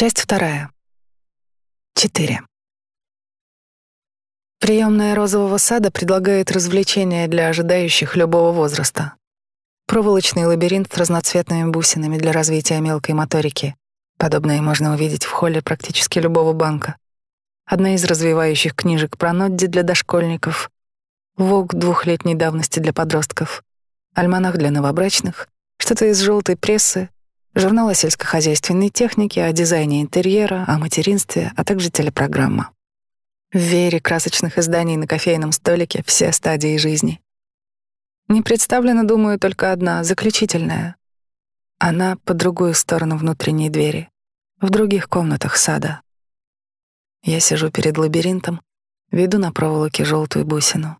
Часть вторая. Четыре. Приемная розового сада предлагает развлечения для ожидающих любого возраста. Проволочный лабиринт с разноцветными бусинами для развития мелкой моторики. Подобное можно увидеть в холле практически любого банка. Одна из развивающих книжек про Нодди для дошкольников, Вог двухлетней давности для подростков, альманах для новобрачных, что-то из желтой прессы, журнал о сельскохозяйственной технике, о дизайне интерьера, о материнстве, а также телепрограмма. В вере красочных изданий на кофейном столике все стадии жизни. Не представлена, думаю, только одна, заключительная. Она по другую сторону внутренней двери, в других комнатах сада. Я сижу перед лабиринтом, веду на проволоке желтую бусину.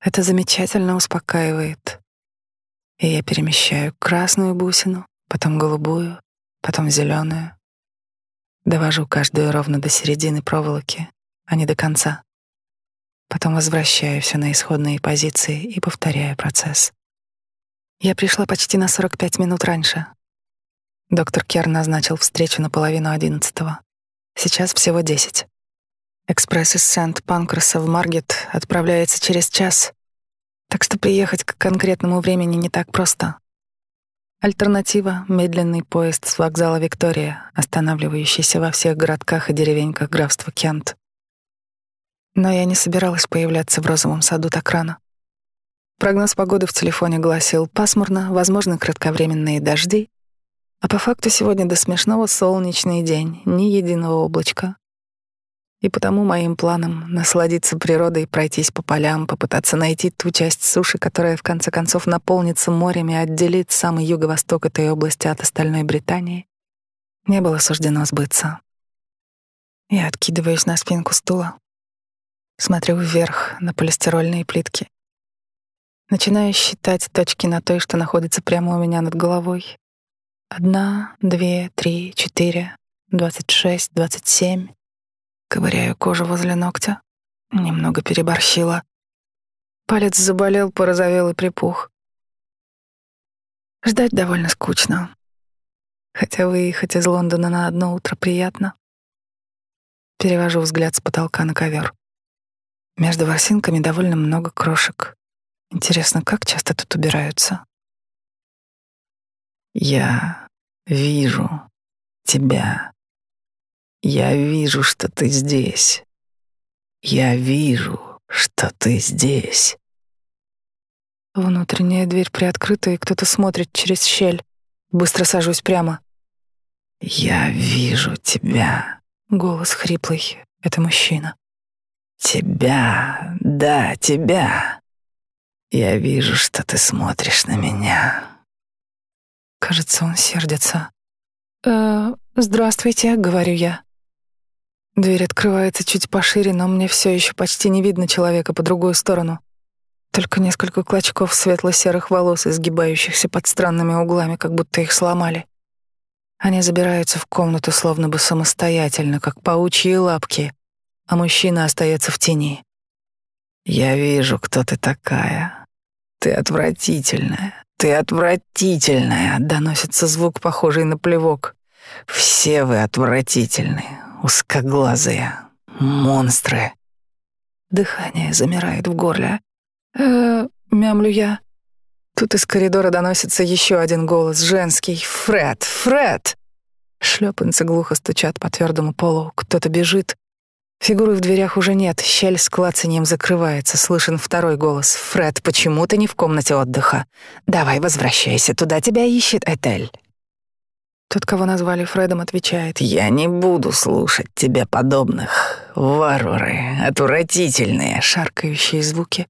Это замечательно успокаивает и я перемещаю красную бусину, потом голубую, потом зеленую. Довожу каждую ровно до середины проволоки, а не до конца. Потом возвращаю все на исходные позиции и повторяю процесс. Я пришла почти на 45 минут раньше. Доктор Кер назначил встречу на половину одиннадцатого. Сейчас всего десять. Экспресс из Сент-Панкраса в Маргет отправляется через час, так что приехать к конкретному времени не так просто. Альтернатива — медленный поезд с вокзала Виктория, останавливающийся во всех городках и деревеньках графства Кент. Но я не собиралась появляться в розовом саду так рано. Прогноз погоды в телефоне гласил пасмурно, возможно, кратковременные дожди, а по факту сегодня до смешного солнечный день, ни единого облачка. И потому моим планом насладиться природой, пройтись по полям, попытаться найти ту часть суши, которая в конце концов наполнится морем и отделит самый юго-восток этой области от остальной Британии, не было суждено сбыться. Я откидываюсь на спинку стула, смотрю вверх на полистирольные плитки. Начинаю считать точки на той, что находится прямо у меня над головой. Одна, две, три, четыре, двадцать шесть, двадцать семь. Ковыряю кожу возле ногтя. Немного переборщила. Палец заболел, порозовел и припух. Ждать довольно скучно. Хотя выехать из Лондона на одно утро приятно. Перевожу взгляд с потолка на ковер. Между ворсинками довольно много крошек. Интересно, как часто тут убираются? Я вижу тебя. Я вижу, что ты здесь. Я вижу, что ты здесь. Внутренняя дверь приоткрыта, и кто-то смотрит через щель. Быстро сажусь прямо. Я вижу тебя. Голос хриплый. Это мужчина. Тебя, да, тебя. Я вижу, что ты смотришь на меня. Кажется, он сердится. «Э, «Здравствуйте», — говорю я. Дверь открывается чуть пошире, но мне все еще почти не видно человека по другую сторону. Только несколько клочков светло-серых волос, изгибающихся под странными углами, как будто их сломали. Они забираются в комнату словно бы самостоятельно, как паучьи лапки, а мужчина остается в тени. «Я вижу, кто ты такая. Ты отвратительная, ты отвратительная», — доносится звук, похожий на плевок. «Все вы отвратительные, узкоглазые, монстры. Дыхание замирает в горле. э мямлю я. Тут из коридора доносится еще один голос, женский. «Фред! Фред!» Шлепанцы глухо стучат по твердому полу. Кто-то бежит. Фигуры в дверях уже нет. Щель с клацанием закрывается. Слышен второй голос. «Фред, почему ты не в комнате отдыха? Давай возвращайся, туда тебя ищет Этель». Тот, кого назвали Фредом, отвечает, «Я не буду слушать тебе подобных. Варвары, отвратительные, шаркающие звуки».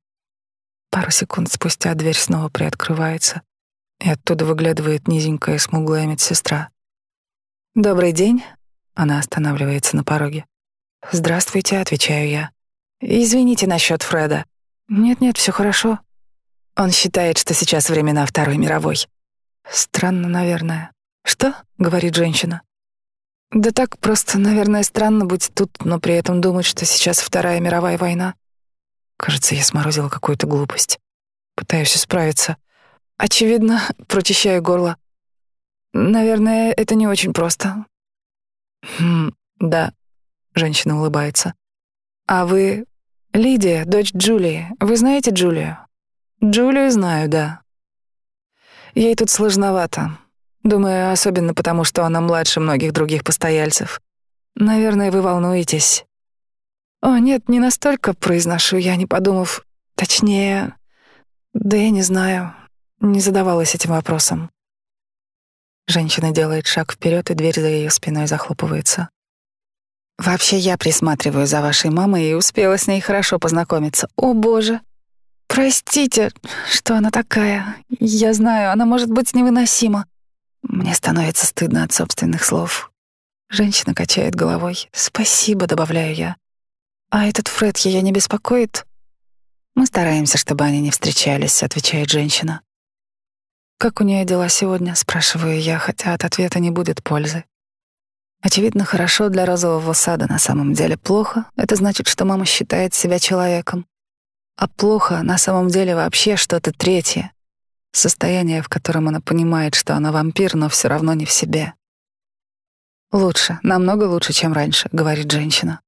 Пару секунд спустя дверь снова приоткрывается, и оттуда выглядывает низенькая смуглая медсестра. «Добрый день», — она останавливается на пороге. «Здравствуйте», — отвечаю я. «Извините насчет Фреда». «Нет-нет, все хорошо». Он считает, что сейчас времена Второй мировой. Странно, наверное. «Что?» — говорит женщина. «Да так просто, наверное, странно быть тут, но при этом думать, что сейчас Вторая мировая война. Кажется, я сморозила какую-то глупость. Пытаюсь исправиться. Очевидно, прочищаю горло. Наверное, это не очень просто. Хм, да. Женщина улыбается. А вы Лидия, дочь Джулии. Вы знаете Джулию? Джулию знаю, да. Ей тут сложновато. Думаю, особенно потому, что она младше многих других постояльцев. Наверное, вы волнуетесь. О, нет, не настолько произношу я, не подумав. Точнее, да я не знаю. Не задавалась этим вопросом. Женщина делает шаг вперед, и дверь за ее спиной захлопывается. Вообще, я присматриваю за вашей мамой и успела с ней хорошо познакомиться. О, боже. Простите, что она такая. Я знаю, она может быть невыносима. Мне становится стыдно от собственных слов. Женщина качает головой. «Спасибо», — добавляю я. «А этот Фред ее не беспокоит?» «Мы стараемся, чтобы они не встречались», — отвечает женщина. «Как у нее дела сегодня?» — спрашиваю я, хотя от ответа не будет пользы. Очевидно, хорошо для розового сада на самом деле плохо. Это значит, что мама считает себя человеком. А плохо на самом деле вообще что-то третье. Состояние, в котором она понимает, что она вампир, но все равно не в себе. «Лучше, намного лучше, чем раньше», — говорит женщина.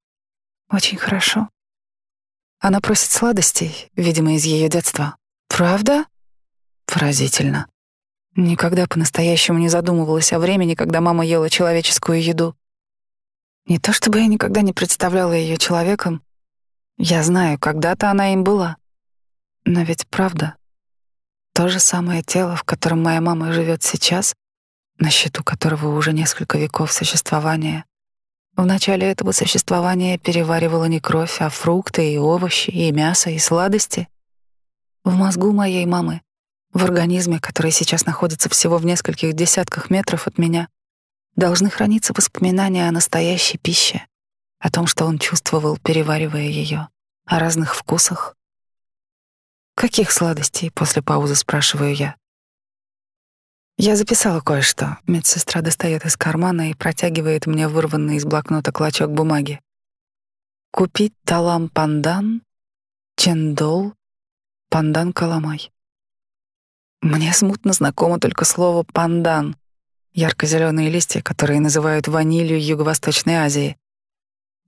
«Очень хорошо». Она просит сладостей, видимо, из ее детства. «Правда?» «Поразительно. Никогда по-настоящему не задумывалась о времени, когда мама ела человеческую еду. Не то чтобы я никогда не представляла ее человеком. Я знаю, когда-то она им была. Но ведь правда, то же самое тело, в котором моя мама живет сейчас, на счету которого уже несколько веков существования. В начале этого существования переваривала не кровь, а фрукты и овощи, и мясо, и сладости. В мозгу моей мамы, в организме, который сейчас находится всего в нескольких десятках метров от меня, должны храниться воспоминания о настоящей пище, о том, что он чувствовал, переваривая ее, о разных вкусах. «Каких сладостей?» — после паузы спрашиваю я. Я записала кое-что. Медсестра достает из кармана и протягивает мне вырванный из блокнота клочок бумаги. Купить талам пандан, чендол, пандан каламай. Мне смутно знакомо только слово пандан, ярко-зеленые листья, которые называют ванилью Юго-Восточной Азии.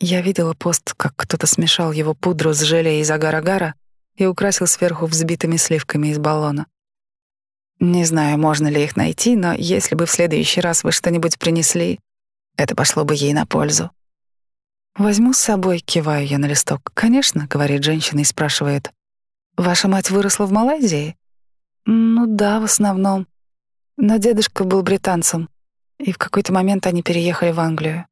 Я видела пост, как кто-то смешал его пудру с желе из агар-агара и украсил сверху взбитыми сливками из баллона. Не знаю, можно ли их найти, но если бы в следующий раз вы что-нибудь принесли, это пошло бы ей на пользу. Возьму с собой, киваю я на листок. Конечно, говорит женщина и спрашивает: Ваша мать выросла в Малайзии? Ну да, в основном. Но дедушка был британцем, и в какой-то момент они переехали в Англию.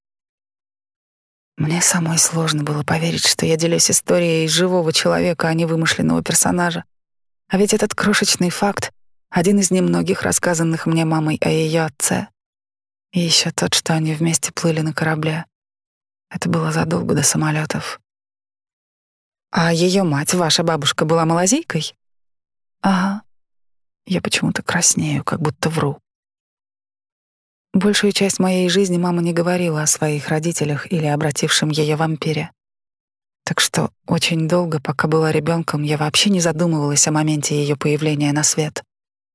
Мне самой сложно было поверить, что я делюсь историей живого человека, а не вымышленного персонажа. А ведь этот крошечный факт один из немногих рассказанных мне мамой о ее отце. И еще тот, что они вместе плыли на корабле. Это было задолго до самолетов. А ее мать, ваша бабушка, была малазийкой? Ага. Я почему-то краснею, как будто вру. Большую часть моей жизни мама не говорила о своих родителях или обратившем ее вампире. Так что очень долго, пока была ребенком, я вообще не задумывалась о моменте ее появления на свет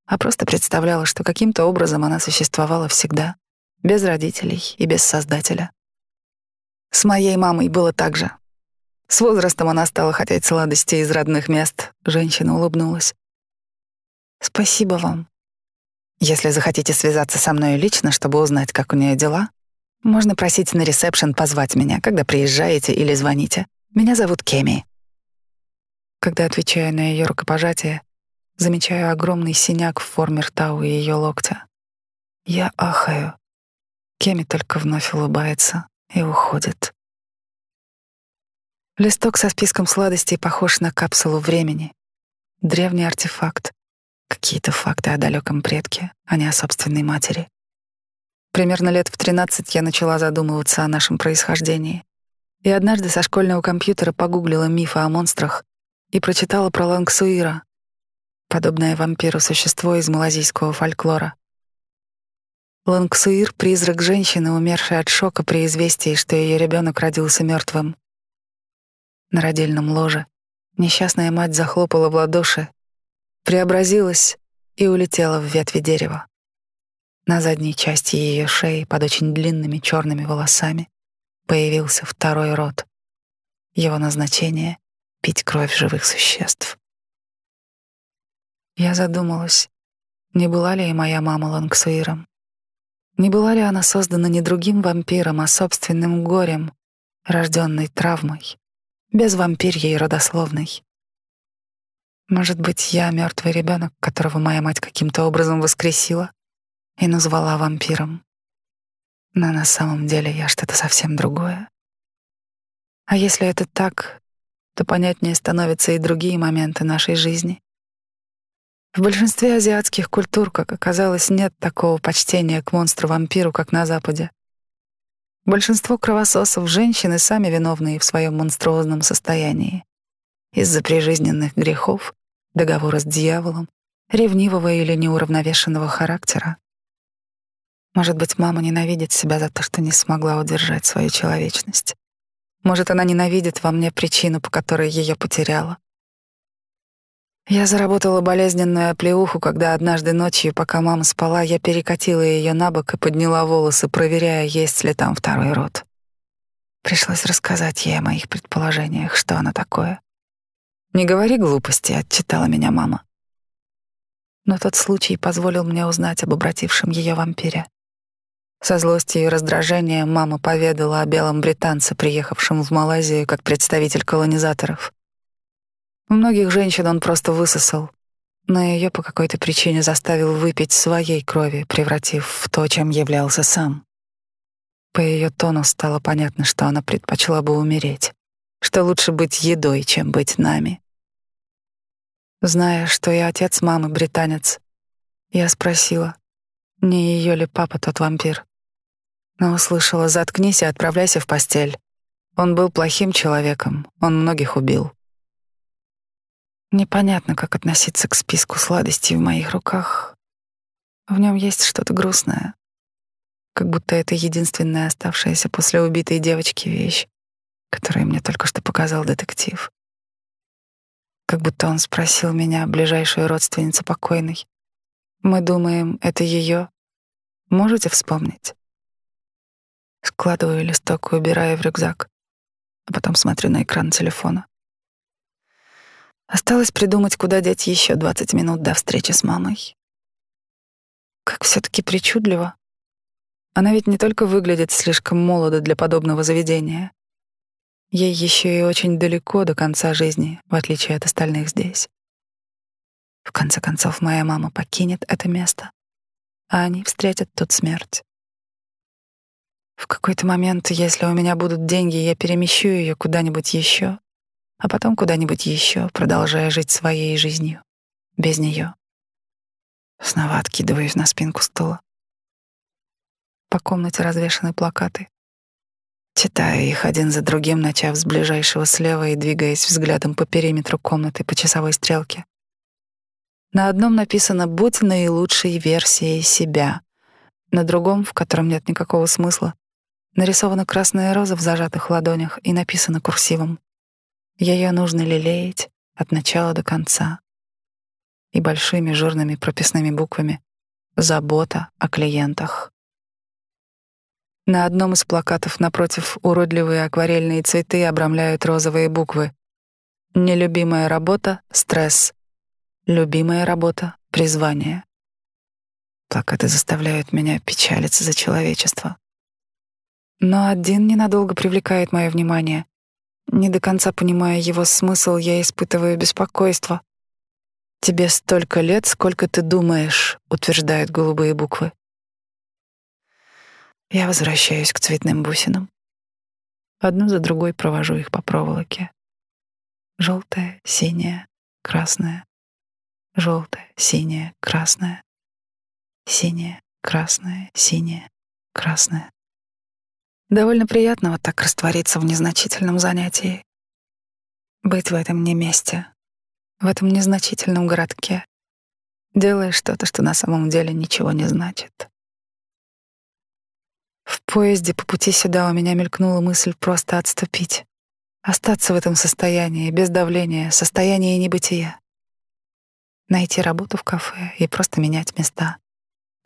а просто представляла, что каким-то образом она существовала всегда, без родителей и без создателя. С моей мамой было так же. С возрастом она стала хотеть сладостей из родных мест. Женщина улыбнулась. Спасибо вам. Если захотите связаться со мной лично, чтобы узнать, как у нее дела, можно просить на ресепшн позвать меня, когда приезжаете или звоните. Меня зовут Кеми. Когда отвечаю на ее рукопожатие, Замечаю огромный синяк в форме рта у ее локтя. Я ахаю. Кеми только вновь улыбается и уходит. Листок со списком сладостей похож на капсулу времени. Древний артефакт. Какие-то факты о далеком предке, а не о собственной матери. Примерно лет в 13 я начала задумываться о нашем происхождении. И однажды со школьного компьютера погуглила мифы о монстрах и прочитала про Лангсуира, подобное вампиру существо из малазийского фольклора. Лангсуир — призрак женщины, умершей от шока при известии, что ее ребенок родился мертвым. На родильном ложе несчастная мать захлопала в ладоши, преобразилась и улетела в ветви дерева. На задней части ее шеи под очень длинными черными волосами появился второй рот. Его назначение — пить кровь живых существ. Я задумалась, не была ли и моя мама Лангсуиром? Не была ли она создана не другим вампиром, а собственным горем, рожденной травмой, без вампирьей родословной? Может быть, я мертвый ребенок, которого моя мать каким-то образом воскресила? и назвала вампиром. Но на самом деле я что-то совсем другое. А если это так, то понятнее становятся и другие моменты нашей жизни. В большинстве азиатских культур, как оказалось, нет такого почтения к монстру-вампиру, как на Западе. Большинство кровососов — женщины, сами виновные в своем монструозном состоянии. Из-за прижизненных грехов, договора с дьяволом, ревнивого или неуравновешенного характера. Может быть, мама ненавидит себя за то, что не смогла удержать свою человечность. Может, она ненавидит во мне причину, по которой ее потеряла. Я заработала болезненную оплеуху, когда однажды ночью, пока мама спала, я перекатила ее на бок и подняла волосы, проверяя, есть ли там второй род. Пришлось рассказать ей о моих предположениях, что она такое. «Не говори глупости», — отчитала меня мама. Но тот случай позволил мне узнать об обратившем ее вампире. Со злостью и раздражением мама поведала о белом британце, приехавшем в Малайзию как представитель колонизаторов. Многих женщин он просто высосал, но ее по какой-то причине заставил выпить своей крови, превратив в то, чем являлся сам. По ее тону стало понятно, что она предпочла бы умереть, что лучше быть едой, чем быть нами. Зная, что и отец мамы британец, я спросила, не ее ли папа тот вампир но услышала «заткнись и отправляйся в постель». Он был плохим человеком, он многих убил. Непонятно, как относиться к списку сладостей в моих руках. В нем есть что-то грустное, как будто это единственная оставшаяся после убитой девочки вещь, которую мне только что показал детектив. Как будто он спросил меня, ближайшую родственницу покойной. Мы думаем, это ее. Можете вспомнить? Складываю листок и убираю в рюкзак, а потом смотрю на экран телефона. Осталось придумать, куда деть еще 20 минут до встречи с мамой. Как все таки причудливо. Она ведь не только выглядит слишком молодо для подобного заведения. Ей еще и очень далеко до конца жизни, в отличие от остальных здесь. В конце концов, моя мама покинет это место, а они встретят тут смерть. В какой-то момент, если у меня будут деньги, я перемещу ее куда-нибудь еще, а потом куда-нибудь еще, продолжая жить своей жизнью, без нее. Снова откидываюсь на спинку стула. По комнате развешаны плакаты. Читаю их один за другим, начав с ближайшего слева и двигаясь взглядом по периметру комнаты по часовой стрелке. На одном написано «Будь наилучшей версией себя», на другом, в котором нет никакого смысла, Нарисована красная роза в зажатых ладонях и написано курсивом. Ее нужно лелеять от начала до конца. И большими жирными прописными буквами «Забота о клиентах». На одном из плакатов напротив уродливые акварельные цветы обрамляют розовые буквы. Нелюбимая работа — стресс. Любимая работа — призвание. Плакаты заставляют меня печалиться за человечество. Но один ненадолго привлекает мое внимание. Не до конца понимая его смысл, я испытываю беспокойство. «Тебе столько лет, сколько ты думаешь», — утверждают голубые буквы. Я возвращаюсь к цветным бусинам. Одну за другой провожу их по проволоке. Желтая, синяя, красная. Желтая, синяя, красная. Синяя, красная, синяя, красная. Довольно приятно вот так раствориться в незначительном занятии. Быть в этом не месте, в этом незначительном городке, делая что-то, что на самом деле ничего не значит. Поезде по пути сюда у меня мелькнула мысль просто отступить, остаться в этом состоянии, без давления, состоянии небытия. Найти работу в кафе и просто менять места,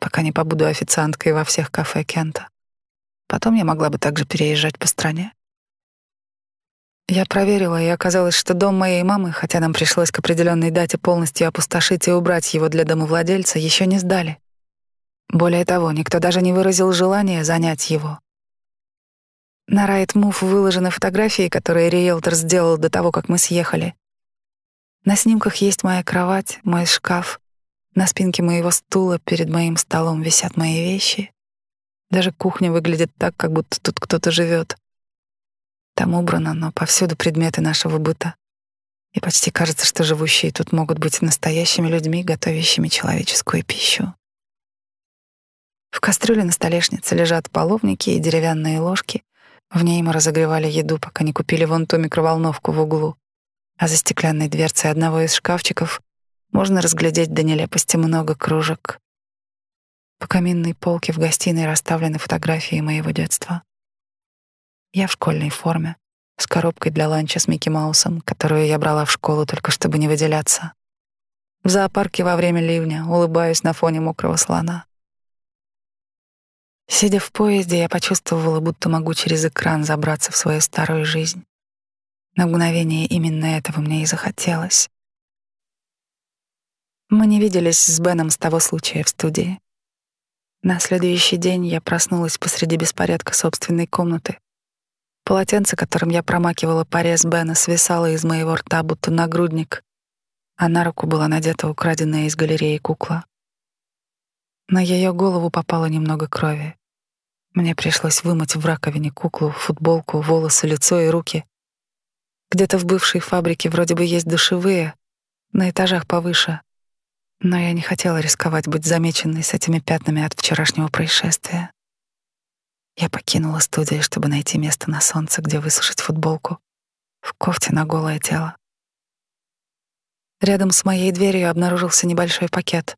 пока не побуду официанткой во всех кафе Кента. Потом я могла бы также переезжать по стране. Я проверила, и оказалось, что дом моей мамы, хотя нам пришлось к определенной дате полностью опустошить и убрать его для домовладельца, еще не сдали. Более того, никто даже не выразил желания занять его. На Райт Мув выложены фотографии, которые риэлтор сделал до того, как мы съехали. На снимках есть моя кровать, мой шкаф. На спинке моего стула перед моим столом висят мои вещи. Даже кухня выглядит так, как будто тут кто-то живет. Там убрано, но повсюду предметы нашего быта. И почти кажется, что живущие тут могут быть настоящими людьми, готовящими человеческую пищу. В кастрюле на столешнице лежат половники и деревянные ложки. В ней мы разогревали еду, пока не купили вон ту микроволновку в углу. А за стеклянной дверцей одного из шкафчиков можно разглядеть до нелепости много кружек. По каминной полке в гостиной расставлены фотографии моего детства. Я в школьной форме, с коробкой для ланча с Микки Маусом, которую я брала в школу только чтобы не выделяться. В зоопарке во время ливня улыбаюсь на фоне мокрого слона. Сидя в поезде, я почувствовала, будто могу через экран забраться в свою старую жизнь. На мгновение именно этого мне и захотелось. Мы не виделись с Беном с того случая в студии. На следующий день я проснулась посреди беспорядка собственной комнаты, Полотенце, которым я промакивала порез Бена, свисало из моего рта, будто нагрудник, а на руку была надета украденная из галереи кукла. На ее голову попало немного крови. Мне пришлось вымыть в раковине куклу, футболку, волосы, лицо и руки. Где-то в бывшей фабрике вроде бы есть душевые, на этажах повыше. Но я не хотела рисковать быть замеченной с этими пятнами от вчерашнего происшествия. Я покинула студию, чтобы найти место на солнце, где высушить футболку, в кофте на голое тело. Рядом с моей дверью обнаружился небольшой пакет.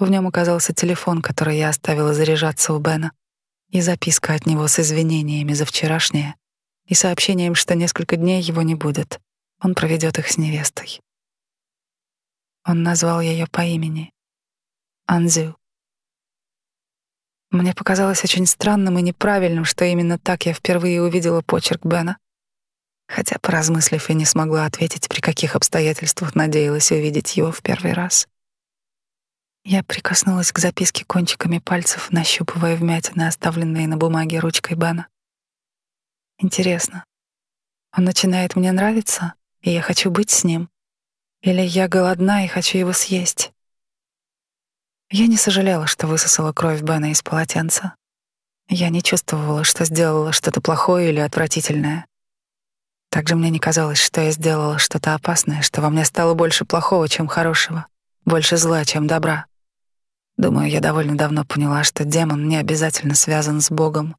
В нем оказался телефон, который я оставила заряжаться у Бена, и записка от него с извинениями за вчерашнее и сообщением, что несколько дней его не будет. Он проведет их с невестой. Он назвал ее по имени — Анзю. Мне показалось очень странным и неправильным, что именно так я впервые увидела почерк Бена. Хотя, поразмыслив, и не смогла ответить, при каких обстоятельствах надеялась увидеть его в первый раз. Я прикоснулась к записке кончиками пальцев, нащупывая вмятины, оставленные на бумаге ручкой Бена. Интересно, он начинает мне нравиться, и я хочу быть с ним? Или я голодна и хочу его съесть? Я не сожалела, что высосала кровь Бена из полотенца. Я не чувствовала, что сделала что-то плохое или отвратительное. Также мне не казалось, что я сделала что-то опасное, что во мне стало больше плохого, чем хорошего, больше зла, чем добра. Думаю, я довольно давно поняла, что демон не обязательно связан с Богом.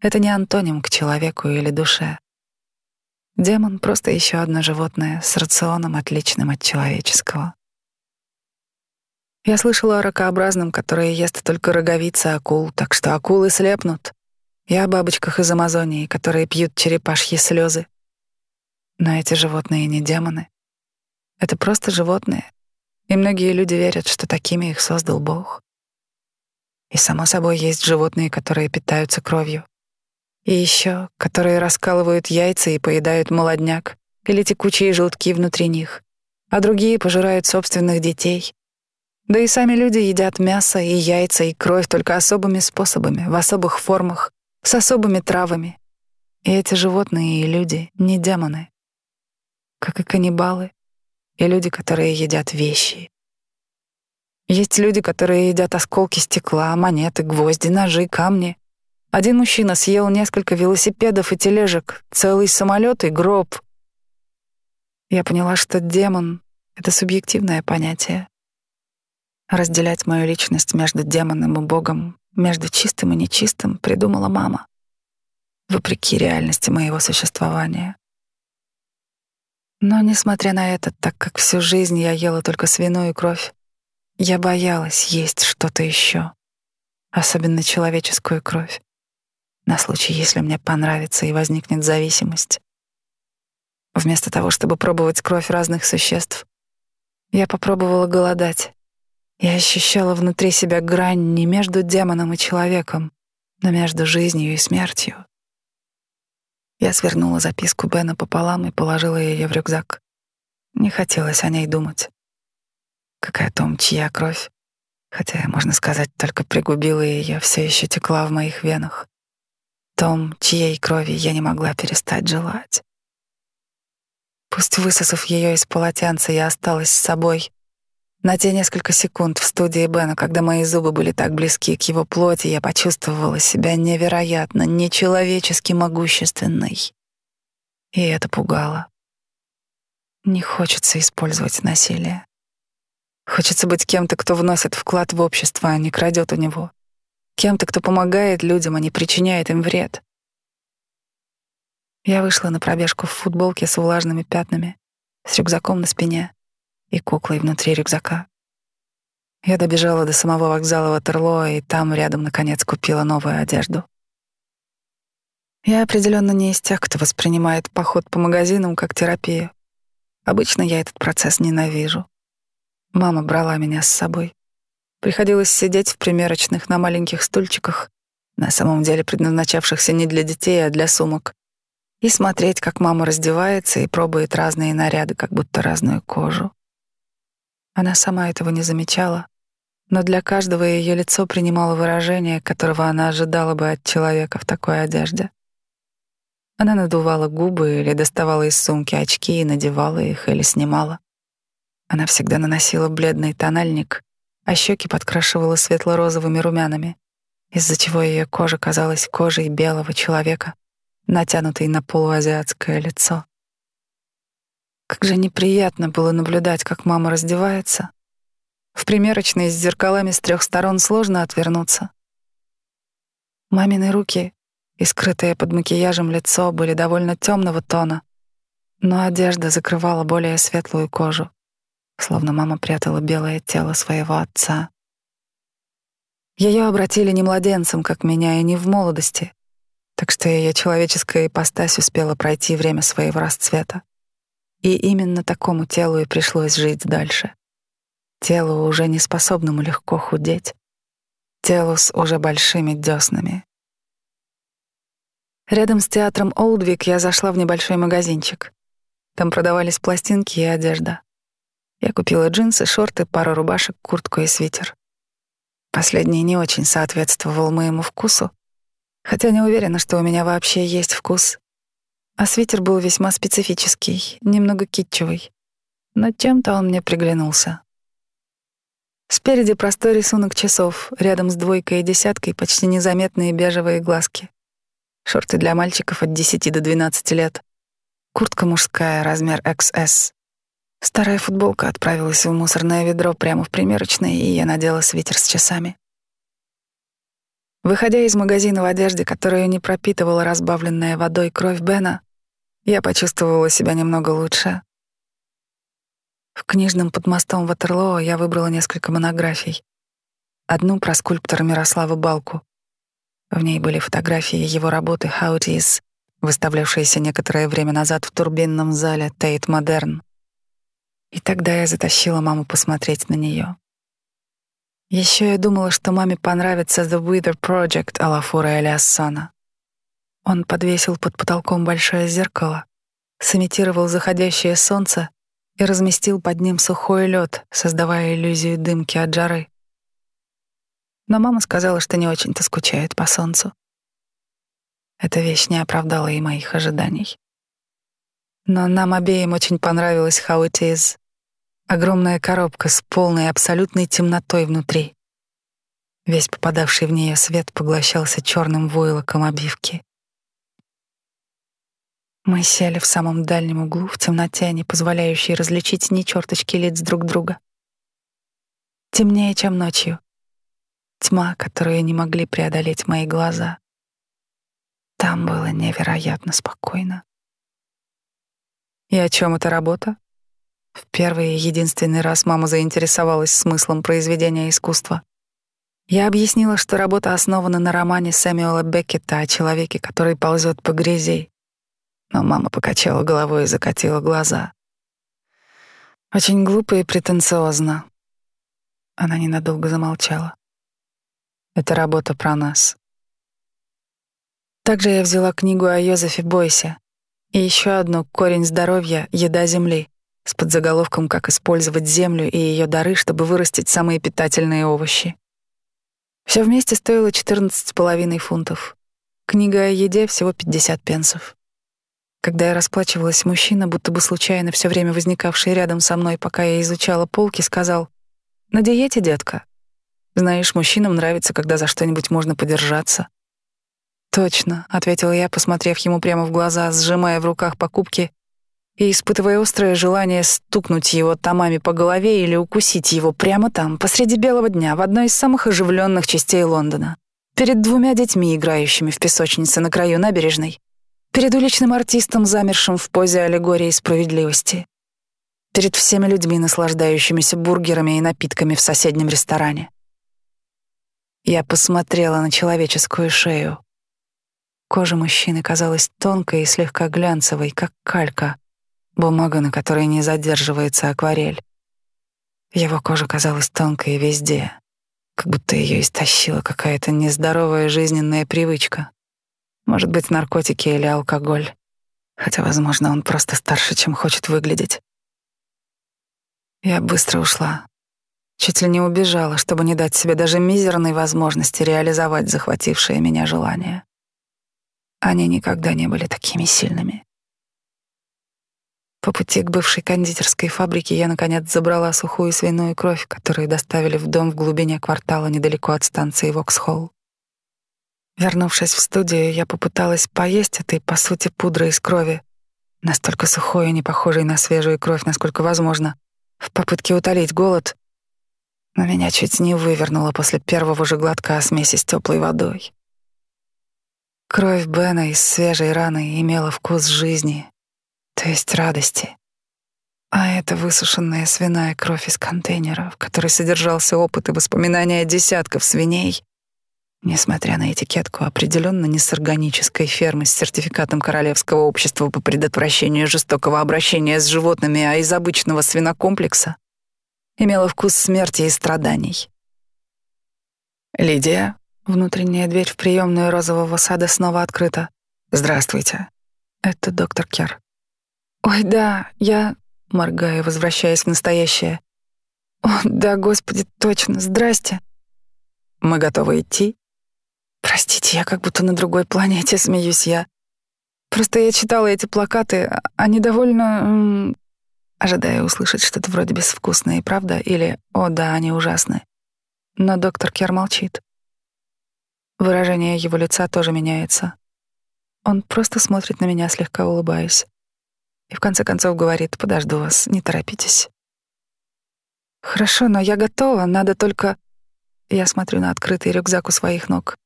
Это не антоним к человеку или душе. Демон — просто еще одно животное с рационом, отличным от человеческого. Я слышала о ракообразном, которое ест только роговицы акул, так что акулы слепнут. И о бабочках из Амазонии, которые пьют черепашьи слезы. Но эти животные не демоны. Это просто животные. И многие люди верят, что такими их создал Бог. И, само собой, есть животные, которые питаются кровью. И еще, которые раскалывают яйца и поедают молодняк или текучие желтки внутри них, а другие пожирают собственных детей да и сами люди едят мясо и яйца и кровь только особыми способами, в особых формах, с особыми травами. И эти животные и люди не демоны. Как и каннибалы, и люди, которые едят вещи. Есть люди, которые едят осколки стекла, монеты, гвозди, ножи, камни. Один мужчина съел несколько велосипедов и тележек, целый самолет и гроб. Я поняла, что демон — это субъективное понятие. Разделять мою личность между демоном и Богом, между чистым и нечистым, придумала мама, вопреки реальности моего существования. Но, несмотря на это, так как всю жизнь я ела только свиную кровь, я боялась есть что-то еще, особенно человеческую кровь, на случай, если мне понравится и возникнет зависимость. Вместо того, чтобы пробовать кровь разных существ, я попробовала голодать Я ощущала внутри себя грань не между демоном и человеком, но между жизнью и смертью. Я свернула записку Бена пополам и положила ее в рюкзак. Не хотелось о ней думать. Какая том, чья кровь, хотя, можно сказать, только пригубила ее, все еще текла в моих венах. Том, чьей крови я не могла перестать желать. Пусть высосав ее из полотенца, я осталась с собой, на те несколько секунд в студии Бена, когда мои зубы были так близки к его плоти, я почувствовала себя невероятно, нечеловечески могущественной. И это пугало. Не хочется использовать насилие. Хочется быть кем-то, кто вносит вклад в общество, а не крадет у него. Кем-то, кто помогает людям, а не причиняет им вред. Я вышла на пробежку в футболке с влажными пятнами, с рюкзаком на спине и куклой внутри рюкзака. Я добежала до самого вокзала Ватерлоо и там рядом, наконец, купила новую одежду. Я определенно не из тех, кто воспринимает поход по магазинам как терапию. Обычно я этот процесс ненавижу. Мама брала меня с собой. Приходилось сидеть в примерочных на маленьких стульчиках, на самом деле предназначавшихся не для детей, а для сумок, и смотреть, как мама раздевается и пробует разные наряды, как будто разную кожу. Она сама этого не замечала, но для каждого ее лицо принимало выражение, которого она ожидала бы от человека в такой одежде. Она надувала губы или доставала из сумки очки и надевала их или снимала. Она всегда наносила бледный тональник, а щеки подкрашивала светло-розовыми румянами, из-за чего ее кожа казалась кожей белого человека, натянутой на полуазиатское лицо. Как же неприятно было наблюдать, как мама раздевается. В примерочной с зеркалами с трех сторон сложно отвернуться. Мамины руки и скрытое под макияжем лицо были довольно темного тона, но одежда закрывала более светлую кожу, словно мама прятала белое тело своего отца. Ее обратили не младенцем, как меня, и не в молодости, так что ее человеческая ипостась успела пройти время своего расцвета. И именно такому телу и пришлось жить дальше. Телу, уже не способному легко худеть. Телу с уже большими деснами. Рядом с театром Олдвик я зашла в небольшой магазинчик. Там продавались пластинки и одежда. Я купила джинсы, шорты, пару рубашек, куртку и свитер. Последний не очень соответствовал моему вкусу, хотя не уверена, что у меня вообще есть вкус. А свитер был весьма специфический, немного китчевый. Но чем-то он мне приглянулся. Спереди простой рисунок часов, рядом с двойкой и десяткой почти незаметные бежевые глазки. Шорты для мальчиков от 10 до 12 лет. Куртка мужская, размер XS. Старая футболка отправилась в мусорное ведро прямо в примерочной, и я надела свитер с часами. Выходя из магазина в одежде, которую не пропитывала разбавленная водой кровь Бена, я почувствовала себя немного лучше. В книжном под мостом Ватерлоо я выбрала несколько монографий. Одну про скульптора Мирослава Балку. В ней были фотографии его работы «How it is», выставлявшиеся некоторое время назад в турбинном зале Тейт Модерн. И тогда я затащила маму посмотреть на нее. Еще я думала, что маме понравится The Wither Project Алафура Элиассона. Он подвесил под потолком большое зеркало, сымитировал заходящее солнце и разместил под ним сухой лед, создавая иллюзию дымки от жары. Но мама сказала, что не очень-то скучает по солнцу. Эта вещь не оправдала и моих ожиданий. Но нам обеим очень понравилась How It Is. Огромная коробка с полной абсолютной темнотой внутри. Весь попадавший в нее свет поглощался черным войлоком обивки. Мы сели в самом дальнем углу, в темноте, не позволяющей различить ни черточки лиц друг друга. Темнее, чем ночью. Тьма, которую не могли преодолеть мои глаза. Там было невероятно спокойно. И о чем эта работа? В первый и единственный раз мама заинтересовалась смыслом произведения искусства. Я объяснила, что работа основана на романе Сэмюэла Беккета о человеке, который ползет по грязи, но мама покачала головой и закатила глаза. Очень глупо и претенциозно. Она ненадолго замолчала. Это работа про нас. Также я взяла книгу о Йозефе Бойсе и еще одну «Корень здоровья. Еда земли» с подзаголовком «Как использовать землю и ее дары, чтобы вырастить самые питательные овощи». Все вместе стоило 14,5 фунтов. Книга о еде всего 50 пенсов. Когда я расплачивалась, мужчина, будто бы случайно все время возникавший рядом со мной, пока я изучала полки, сказал, «На диете, детка. Знаешь, мужчинам нравится, когда за что-нибудь можно подержаться». «Точно», — ответила я, посмотрев ему прямо в глаза, сжимая в руках покупки и испытывая острое желание стукнуть его томами по голове или укусить его прямо там, посреди белого дня, в одной из самых оживленных частей Лондона, перед двумя детьми, играющими в песочнице на краю набережной, перед уличным артистом, замершим в позе аллегории справедливости, перед всеми людьми, наслаждающимися бургерами и напитками в соседнем ресторане. Я посмотрела на человеческую шею. Кожа мужчины казалась тонкой и слегка глянцевой, как калька, бумага, на которой не задерживается акварель. Его кожа казалась тонкой везде, как будто ее истощила какая-то нездоровая жизненная привычка. Может быть, наркотики или алкоголь. Хотя, возможно, он просто старше, чем хочет выглядеть. Я быстро ушла. Чуть ли не убежала, чтобы не дать себе даже мизерной возможности реализовать захватившее меня желание. Они никогда не были такими сильными. По пути к бывшей кондитерской фабрике я, наконец, забрала сухую свиную кровь, которую доставили в дом в глубине квартала недалеко от станции Воксхолл. Вернувшись в студию, я попыталась поесть этой, по сути, пудры из крови, настолько сухой и не похожей на свежую кровь, насколько возможно, в попытке утолить голод, но меня чуть не вывернуло после первого же глотка смеси с теплой водой. Кровь Бена из свежей раны имела вкус жизни, то есть радости. А это высушенная свиная кровь из контейнера, в которой содержался опыт и воспоминания десятков свиней, Несмотря на этикетку, определенно не с органической фермы с сертификатом Королевского общества по предотвращению жестокого обращения с животными, а из обычного свинокомплекса, имела вкус смерти и страданий. «Лидия», внутренняя дверь в приемную розового сада снова открыта. «Здравствуйте». Это доктор Кер. «Ой, да, я...» моргая, возвращаясь в настоящее. «О, да, господи, точно, здрасте». «Мы готовы идти?» Простите, я как будто на другой планете, смеюсь я. Просто я читала эти плакаты, они довольно... Ожидая услышать что-то вроде безвкусное правда, или «О, да, они ужасны». Но доктор Кер молчит. Выражение его лица тоже меняется. Он просто смотрит на меня, слегка улыбаясь. И в конце концов говорит «Подожду вас, не торопитесь». «Хорошо, но я готова, надо только...» Я смотрю на открытый рюкзак у своих ног.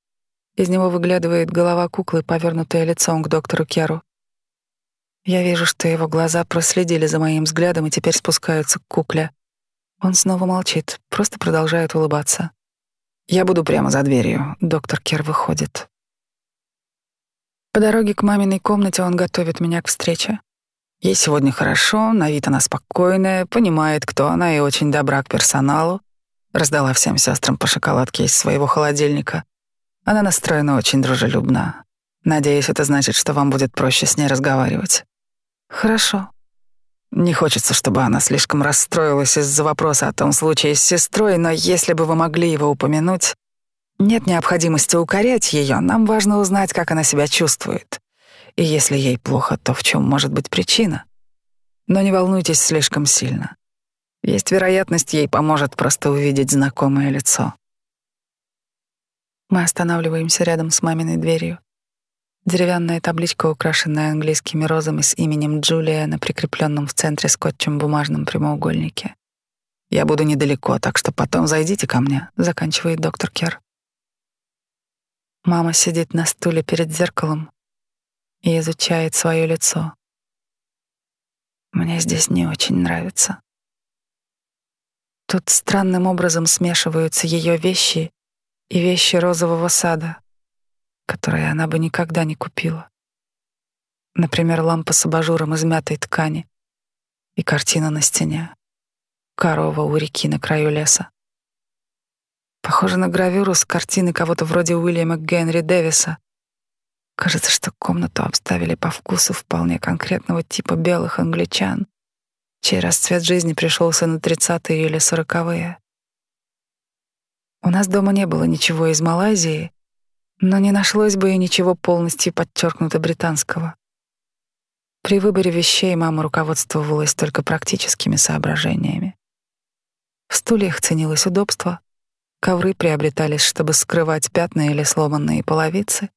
Из него выглядывает голова куклы, повернутая лицом к доктору Керу. Я вижу, что его глаза проследили за моим взглядом и теперь спускаются к кукле. Он снова молчит, просто продолжает улыбаться. Я буду прямо за дверью. Доктор Кер выходит. По дороге к маминой комнате он готовит меня к встрече. Ей сегодня хорошо, на вид она спокойная, понимает, кто она и очень добра к персоналу. Раздала всем сестрам по шоколадке из своего холодильника. Она настроена очень дружелюбно. Надеюсь, это значит, что вам будет проще с ней разговаривать. Хорошо. Не хочется, чтобы она слишком расстроилась из-за вопроса о том случае с сестрой, но если бы вы могли его упомянуть, нет необходимости укорять ее, нам важно узнать, как она себя чувствует. И если ей плохо, то в чем может быть причина? Но не волнуйтесь слишком сильно. Есть вероятность, ей поможет просто увидеть знакомое лицо. Мы останавливаемся рядом с маминой дверью. Деревянная табличка, украшенная английскими розами с именем Джулия на прикрепленном в центре скотчем бумажном прямоугольнике. «Я буду недалеко, так что потом зайдите ко мне», — заканчивает доктор Кер. Мама сидит на стуле перед зеркалом и изучает свое лицо. Мне здесь не очень нравится. Тут странным образом смешиваются ее вещи и вещи розового сада, которые она бы никогда не купила. Например, лампа с абажуром из мятой ткани и картина на стене, корова у реки на краю леса. Похоже на гравюру с картины кого-то вроде Уильяма Генри Дэвиса. Кажется, что комнату обставили по вкусу вполне конкретного типа белых англичан, чей расцвет жизни пришелся на тридцатые или сороковые. У нас дома не было ничего из Малайзии, но не нашлось бы и ничего полностью подчеркнуто британского. При выборе вещей мама руководствовалась только практическими соображениями. В стульях ценилось удобство, ковры приобретались, чтобы скрывать пятна или сломанные половицы,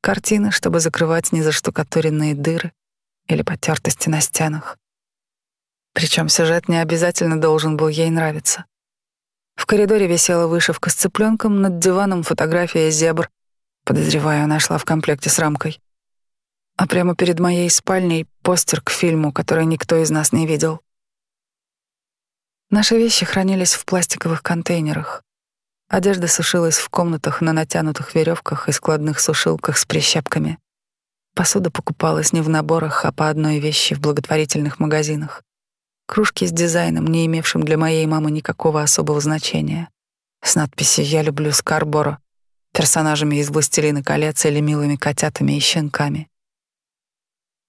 картины, чтобы закрывать незаштукатуренные дыры или потертости на стенах. Причем сюжет не обязательно должен был ей нравиться. В коридоре висела вышивка с цыпленком, над диваном фотография зебр. Подозреваю, она шла в комплекте с рамкой а прямо перед моей спальней постер к фильму, который никто из нас не видел. Наши вещи хранились в пластиковых контейнерах. Одежда сушилась в комнатах на натянутых веревках и складных сушилках с прищепками. Посуда покупалась не в наборах, а по одной вещи в благотворительных магазинах. Кружки с дизайном, не имевшим для моей мамы никакого особого значения. С надписью «Я люблю Скарборо», персонажами из «Властелина колец» или милыми котятами и щенками.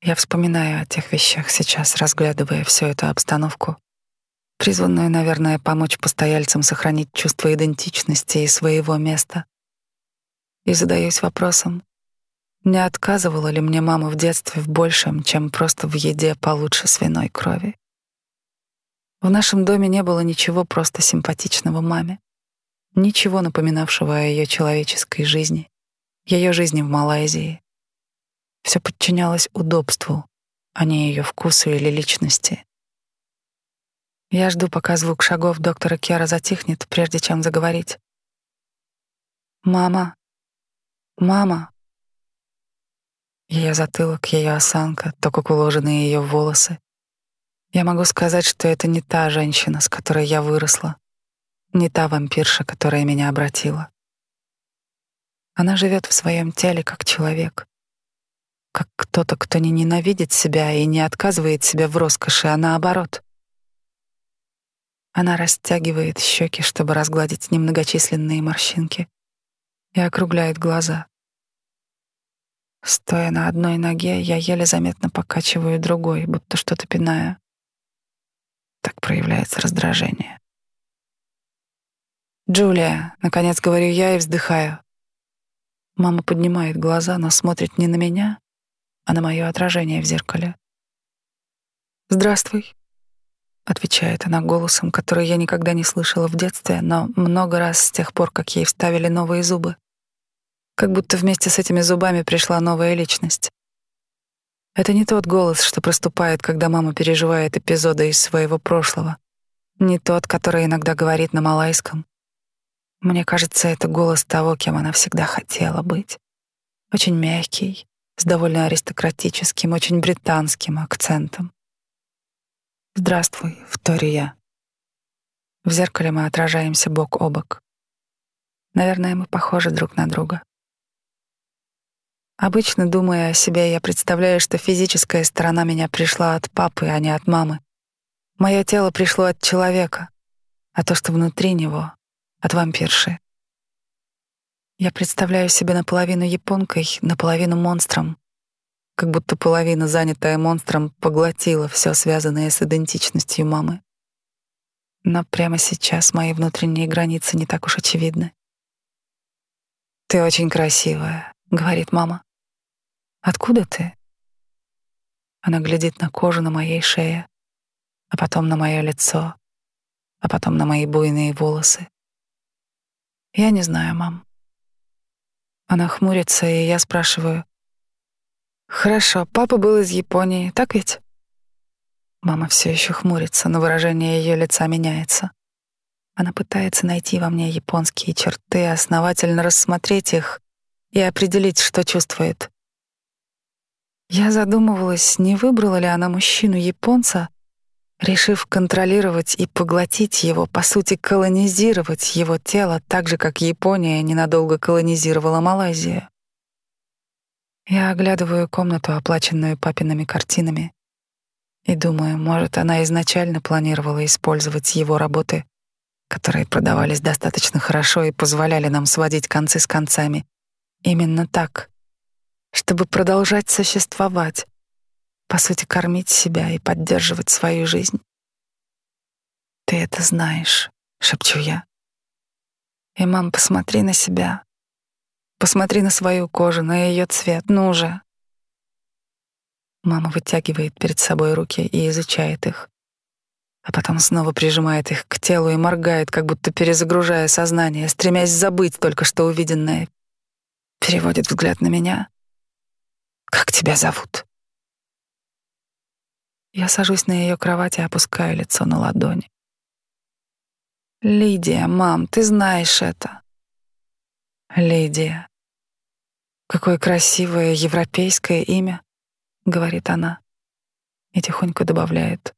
Я вспоминаю о тех вещах сейчас, разглядывая всю эту обстановку, призванную, наверное, помочь постояльцам сохранить чувство идентичности и своего места. И задаюсь вопросом, не отказывала ли мне мама в детстве в большем, чем просто в еде получше свиной крови? В нашем доме не было ничего просто симпатичного маме, ничего напоминавшего о ее человеческой жизни, ее жизни в Малайзии, все подчинялось удобству, а не ее вкусу или личности. Я жду, пока звук шагов доктора Кера затихнет, прежде чем заговорить. «Мама! Мама!» Ее затылок, ее осанка, то, как уложены ее волосы. Я могу сказать, что это не та женщина, с которой я выросла, не та вампирша, которая меня обратила. Она живет в своем теле как человек, как кто-то, кто не ненавидит себя и не отказывает себе в роскоши, а наоборот. Она растягивает щеки, чтобы разгладить немногочисленные морщинки, и округляет глаза. Стоя на одной ноге, я еле заметно покачиваю другой, будто что-то пинаю. Так проявляется раздражение. «Джулия», — наконец говорю я и вздыхаю. Мама поднимает глаза, но смотрит не на меня, а на мое отражение в зеркале. «Здравствуй», — отвечает она голосом, который я никогда не слышала в детстве, но много раз с тех пор, как ей вставили новые зубы. Как будто вместе с этими зубами пришла новая личность. Это не тот голос, что проступает, когда мама переживает эпизоды из своего прошлого. Не тот, который иногда говорит на малайском. Мне кажется, это голос того, кем она всегда хотела быть. Очень мягкий, с довольно аристократическим, очень британским акцентом. «Здравствуй, вторю я». В зеркале мы отражаемся бок о бок. Наверное, мы похожи друг на друга. Обычно, думая о себе, я представляю, что физическая сторона меня пришла от папы, а не от мамы. Мое тело пришло от человека, а то, что внутри него — от вампирши. Я представляю себя наполовину японкой, наполовину монстром, как будто половина, занятая монстром, поглотила все связанное с идентичностью мамы. Но прямо сейчас мои внутренние границы не так уж очевидны. «Ты очень красивая», — говорит мама. «Откуда ты?» Она глядит на кожу на моей шее, а потом на мое лицо, а потом на мои буйные волосы. «Я не знаю, мам. Она хмурится, и я спрашиваю. «Хорошо, папа был из Японии, так ведь?» Мама все еще хмурится, но выражение ее лица меняется. Она пытается найти во мне японские черты, основательно рассмотреть их и определить, что чувствует. Я задумывалась, не выбрала ли она мужчину-японца, решив контролировать и поглотить его, по сути, колонизировать его тело так же, как Япония ненадолго колонизировала Малайзию. Я оглядываю комнату, оплаченную папиными картинами, и думаю, может, она изначально планировала использовать его работы которые продавались достаточно хорошо и позволяли нам сводить концы с концами. Именно так, чтобы продолжать существовать, по сути, кормить себя и поддерживать свою жизнь. «Ты это знаешь», — шепчу я. «И, мам, посмотри на себя. Посмотри на свою кожу, на ее цвет. Ну же!» Мама вытягивает перед собой руки и изучает их, а потом снова прижимает их к телу и моргает, как будто перезагружая сознание, стремясь забыть только что увиденное. Переводит взгляд на меня. «Как тебя зовут?» Я сажусь на ее кровать и опускаю лицо на ладони. «Лидия, мам, ты знаешь это». «Лидия. Какое красивое европейское имя», — говорит она и тихонько добавляет.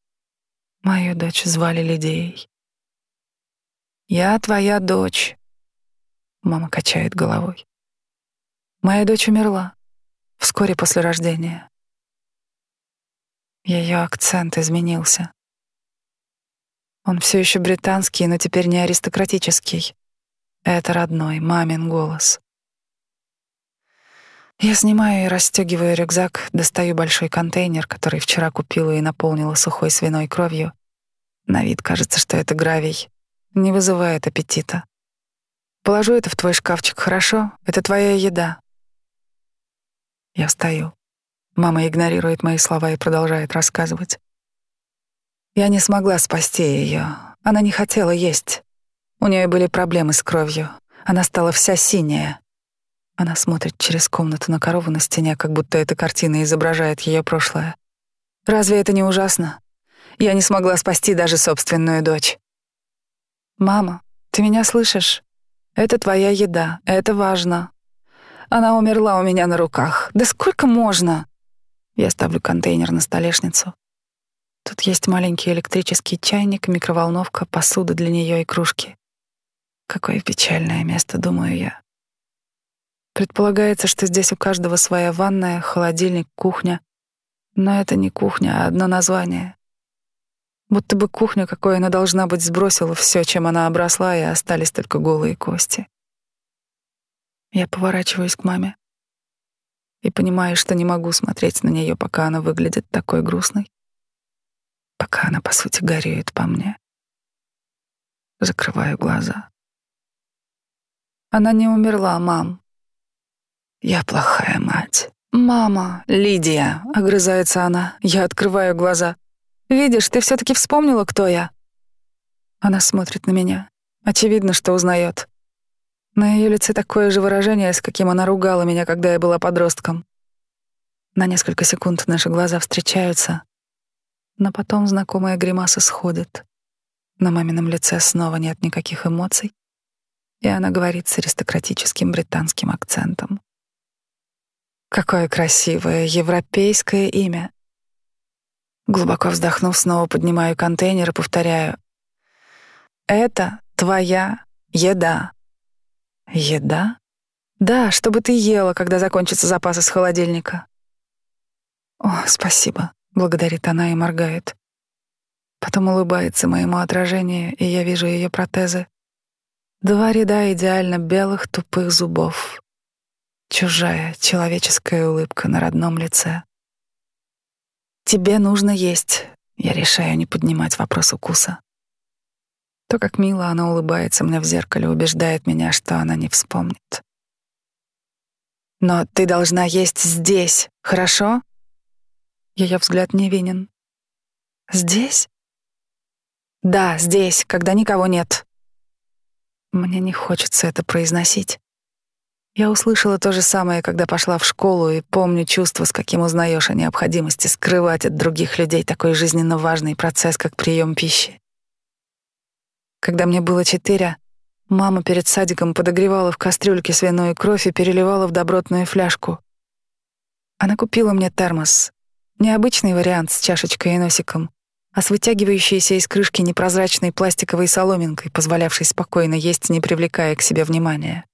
«Мою дочь звали Лидией». «Я твоя дочь», — мама качает головой. «Моя дочь умерла вскоре после рождения». Ее акцент изменился. Он все еще британский, но теперь не аристократический. Это родной, мамин голос. Я снимаю и расстегиваю рюкзак, достаю большой контейнер, который вчера купила и наполнила сухой свиной кровью. На вид кажется, что это гравий. Не вызывает аппетита. Положу это в твой шкафчик, хорошо? Это твоя еда. Я встаю. Мама игнорирует мои слова и продолжает рассказывать. Я не смогла спасти ее. Она не хотела есть. У нее были проблемы с кровью. Она стала вся синяя. Она смотрит через комнату на корову на стене, как будто эта картина изображает ее прошлое. Разве это не ужасно? Я не смогла спасти даже собственную дочь. Мама, ты меня слышишь? Это твоя еда, это важно. Она умерла у меня на руках. Да сколько можно? Я ставлю контейнер на столешницу. Тут есть маленький электрический чайник, микроволновка, посуда для нее и кружки. Какое печальное место, думаю я. Предполагается, что здесь у каждого своя ванная, холодильник, кухня. Но это не кухня, а одно название. Будто бы кухня, какой она должна быть, сбросила все, чем она обросла, и остались только голые кости. Я поворачиваюсь к маме и понимаю, что не могу смотреть на нее, пока она выглядит такой грустной пока она, по сути, горюет по мне. Закрываю глаза. Она не умерла, мам. Я плохая мать. Мама, Лидия, огрызается она. Я открываю глаза. Видишь, ты все-таки вспомнила, кто я. Она смотрит на меня. Очевидно, что узнает. На ее лице такое же выражение, с каким она ругала меня, когда я была подростком. На несколько секунд наши глаза встречаются, но потом знакомая гримаса сходит. На мамином лице снова нет никаких эмоций, и она говорит с аристократическим британским акцентом. Какое красивое европейское имя. Глубоко вздохнув, снова поднимаю контейнер и повторяю. Это твоя еда. Еда? Да, чтобы ты ела, когда закончатся запасы с холодильника. О, спасибо. Благодарит она и моргает. Потом улыбается моему отражению, и я вижу ее протезы. Два ряда идеально белых тупых зубов. Чужая человеческая улыбка на родном лице. «Тебе нужно есть», — я решаю не поднимать вопрос укуса. То, как мило она улыбается мне в зеркале, убеждает меня, что она не вспомнит. «Но ты должна есть здесь, хорошо?» Ее взгляд невинен. «Здесь?» «Да, здесь, когда никого нет». Мне не хочется это произносить. Я услышала то же самое, когда пошла в школу, и помню чувство, с каким узнаешь о необходимости скрывать от других людей такой жизненно важный процесс, как прием пищи. Когда мне было четыре, мама перед садиком подогревала в кастрюльке свиную кровь и переливала в добротную фляжку. Она купила мне термос, Необычный вариант с чашечкой и носиком, а с вытягивающейся из крышки непрозрачной пластиковой соломинкой, позволявшей спокойно есть, не привлекая к себе внимания.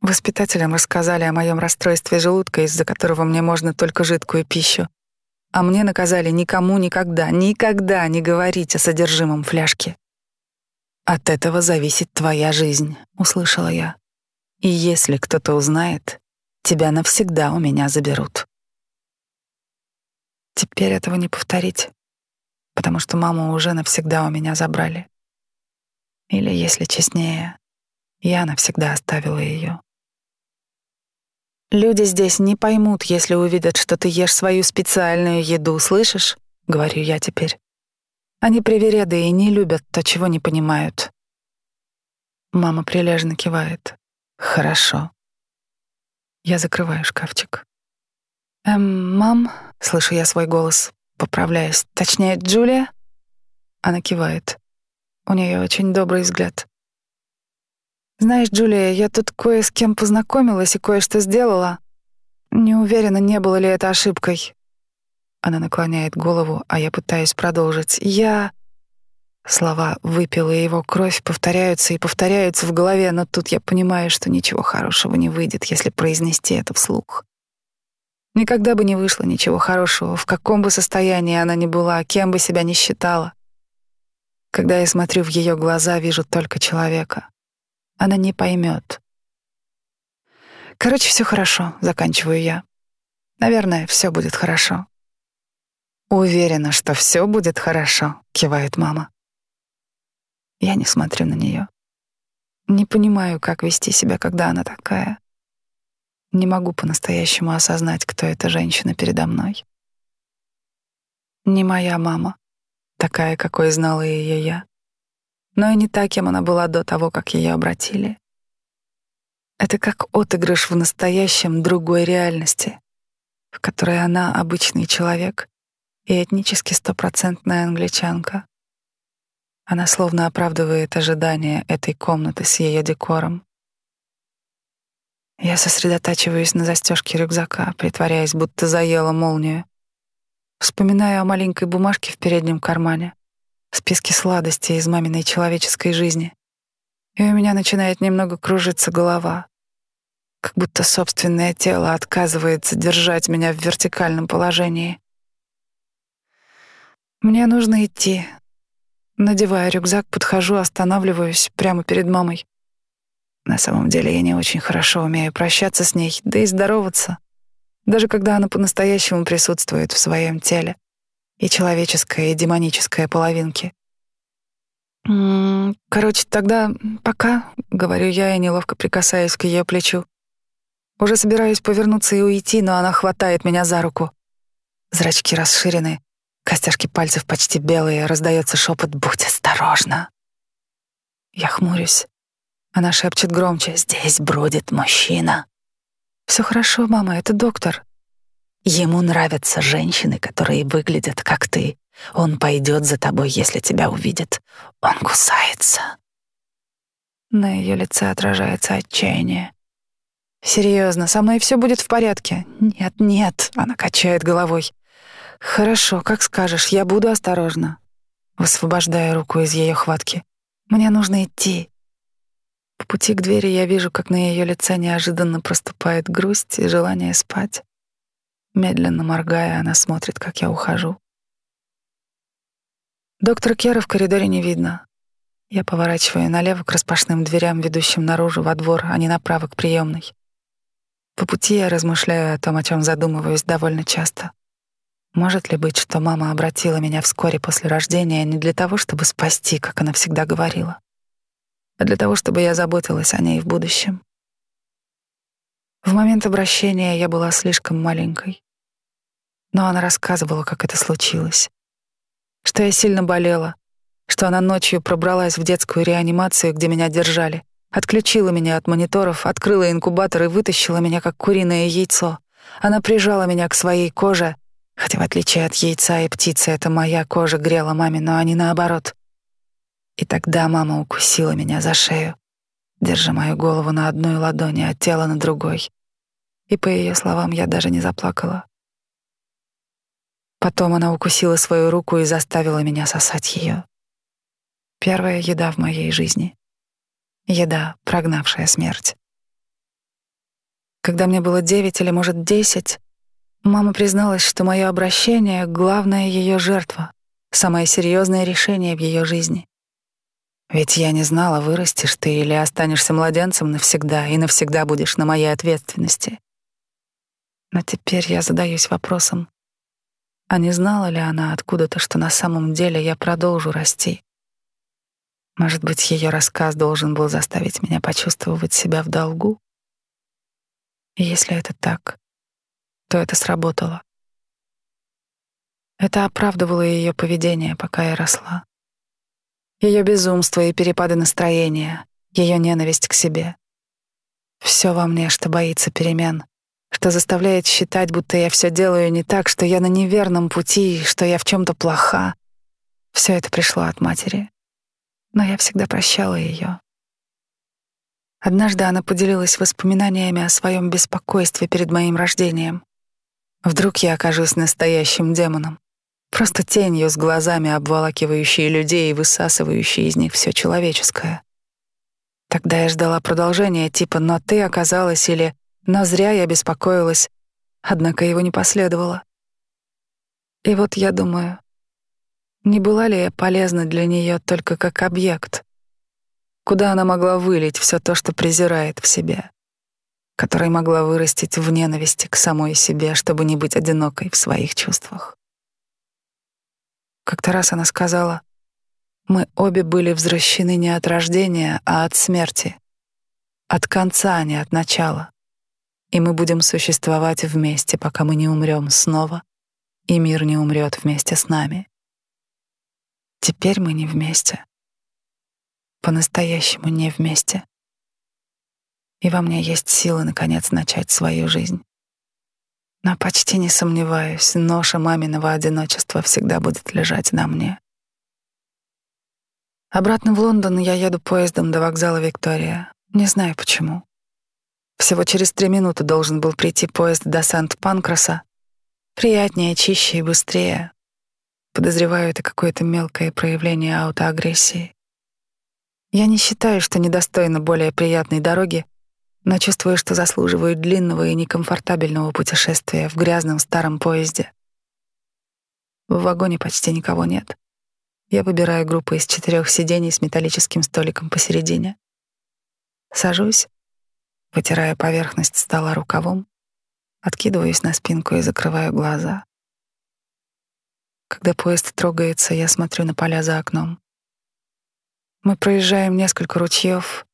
Воспитателям рассказали о моем расстройстве желудка, из-за которого мне можно только жидкую пищу. А мне наказали никому никогда, никогда не говорить о содержимом фляжки. «От этого зависит твоя жизнь», — услышала я. «И если кто-то узнает, тебя навсегда у меня заберут». Теперь этого не повторить, потому что маму уже навсегда у меня забрали. Или, если честнее, я навсегда оставила ее. Люди здесь не поймут, если увидят, что ты ешь свою специальную еду, слышишь? Говорю я теперь. Они привереды и не любят то, чего не понимают. Мама прилежно кивает. Хорошо. Я закрываю шкафчик. «Эм, мам?» — слышу я свой голос, поправляюсь. Точнее, Джулия? Она кивает. У нее очень добрый взгляд. Знаешь, Джулия, я тут кое с кем познакомилась и кое-что сделала. Не уверена, не было ли это ошибкой. Она наклоняет голову, а я пытаюсь продолжить. Я... Слова «выпила его кровь» повторяются и повторяются в голове, но тут я понимаю, что ничего хорошего не выйдет, если произнести это вслух. Никогда бы не вышло ничего хорошего, в каком бы состоянии она ни была, кем бы себя ни считала. Когда я смотрю в ее глаза, вижу только человека. Она не поймет. Короче, все хорошо, заканчиваю я. Наверное, все будет хорошо. Уверена, что все будет хорошо, кивает мама. Я не смотрю на нее. Не понимаю, как вести себя, когда она такая. Не могу по-настоящему осознать, кто эта женщина передо мной. Не моя мама, такая, какой знала ее я, но и не та, кем она была до того, как ее обратили. Это как отыгрыш в настоящем другой реальности, в которой она обычный человек и этнически стопроцентная англичанка. Она словно оправдывает ожидания этой комнаты с ее декором. Я сосредотачиваюсь на застежке рюкзака, притворяясь, будто заела молнию. Вспоминаю о маленькой бумажке в переднем кармане, списке сладостей из маминой человеческой жизни. И у меня начинает немного кружиться голова, как будто собственное тело отказывается держать меня в вертикальном положении. Мне нужно идти, Надевая рюкзак, подхожу, останавливаюсь прямо перед мамой. На самом деле я не очень хорошо умею прощаться с ней, да и здороваться, даже когда она по-настоящему присутствует в своем теле, и человеческая, и демоническая половинки. «М-м, «Короче, тогда пока», — говорю я и неловко прикасаюсь к ее плечу. Уже собираюсь повернуться и уйти, но она хватает меня за руку. Зрачки расширены, Костяшки пальцев почти белые, раздается шепот «Будь осторожна!». Я хмурюсь. Она шепчет громче «Здесь бродит мужчина». «Все хорошо, мама, это доктор». Ему нравятся женщины, которые выглядят как ты. Он пойдет за тобой, если тебя увидит. Он кусается. На ее лице отражается отчаяние. Серьезно, со мной все будет в порядке. Нет, нет, она качает головой. Хорошо, как скажешь, я буду осторожна. Высвобождая руку из ее хватки. Мне нужно идти. По пути к двери я вижу, как на ее лице неожиданно проступает грусть и желание спать. Медленно моргая, она смотрит, как я ухожу. Доктор Кера в коридоре не видно. Я поворачиваю налево к распашным дверям, ведущим наружу во двор, а не направо к приемной. По пути я размышляю о том, о чем задумываюсь довольно часто — может ли быть, что мама обратила меня вскоре после рождения не для того, чтобы спасти, как она всегда говорила, а для того, чтобы я заботилась о ней в будущем? В момент обращения я была слишком маленькой, но она рассказывала, как это случилось, что я сильно болела, что она ночью пробралась в детскую реанимацию, где меня держали, отключила меня от мониторов, открыла инкубатор и вытащила меня, как куриное яйцо. Она прижала меня к своей коже — Хотя в отличие от яйца и птицы, это моя кожа грела маме, но они наоборот. И тогда мама укусила меня за шею, держа мою голову на одной ладони, а тело на другой. И по ее словам я даже не заплакала. Потом она укусила свою руку и заставила меня сосать ее. Первая еда в моей жизни. Еда, прогнавшая смерть. Когда мне было девять или, может, десять, Мама призналась, что мое обращение — главная ее жертва, самое серьезное решение в ее жизни. Ведь я не знала, вырастешь ты или останешься младенцем навсегда и навсегда будешь на моей ответственности. Но теперь я задаюсь вопросом, а не знала ли она откуда-то, что на самом деле я продолжу расти? Может быть, ее рассказ должен был заставить меня почувствовать себя в долгу? И если это так, то это сработало. Это оправдывало ее поведение, пока я росла. Ее безумство и перепады настроения, ее ненависть к себе. Все во мне, что боится перемен, что заставляет считать, будто я все делаю не так, что я на неверном пути, что я в чем-то плоха. Все это пришло от матери. Но я всегда прощала ее. Однажды она поделилась воспоминаниями о своем беспокойстве перед моим рождением. Вдруг я окажусь настоящим демоном, просто тенью с глазами, обволакивающей людей и высасывающей из них все человеческое. Тогда я ждала продолжения типа «но ты оказалась» или но зря я беспокоилась, однако его не последовало. И вот я думаю, не была ли я полезна для нее только как объект, куда она могла вылить все то, что презирает в себе, который могла вырастить в ненависти к самой себе, чтобы не быть одинокой в своих чувствах. Как-то раз она сказала, мы обе были возвращены не от рождения, а от смерти, от конца, а не от начала и мы будем существовать вместе, пока мы не умрем снова, и мир не умрет вместе с нами. Теперь мы не вместе. По-настоящему не вместе. И во мне есть силы, наконец, начать свою жизнь. Но почти не сомневаюсь, ноша маминого одиночества всегда будет лежать на мне. Обратно в Лондон я еду поездом до вокзала Виктория. Не знаю почему. Всего через три минуты должен был прийти поезд до Сант-Панкраса. Приятнее, чище и быстрее. Подозреваю, это какое-то мелкое проявление аутоагрессии. Я не считаю, что недостойно более приятной дороги, но чувствую, что заслуживаю длинного и некомфортабельного путешествия в грязном старом поезде. В вагоне почти никого нет. Я выбираю группу из четырех сидений с металлическим столиком посередине. Сажусь Вытирая поверхность стола рукавом, откидываюсь на спинку и закрываю глаза. Когда поезд трогается, я смотрю на поля за окном. Мы проезжаем несколько ручьев.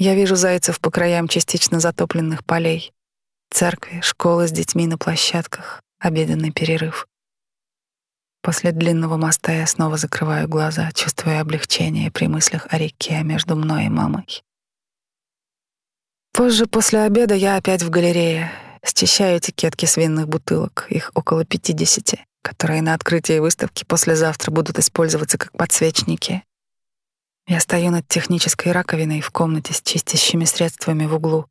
Я вижу зайцев по краям частично затопленных полей, церкви, школы с детьми на площадках, обеденный перерыв. После длинного моста я снова закрываю глаза, чувствуя облегчение при мыслях о реке между мной и мамой. Позже, после обеда, я опять в галерее. Счищаю этикетки с винных бутылок, их около пятидесяти, которые на открытии выставки послезавтра будут использоваться как подсвечники. Я стою над технической раковиной в комнате с чистящими средствами в углу.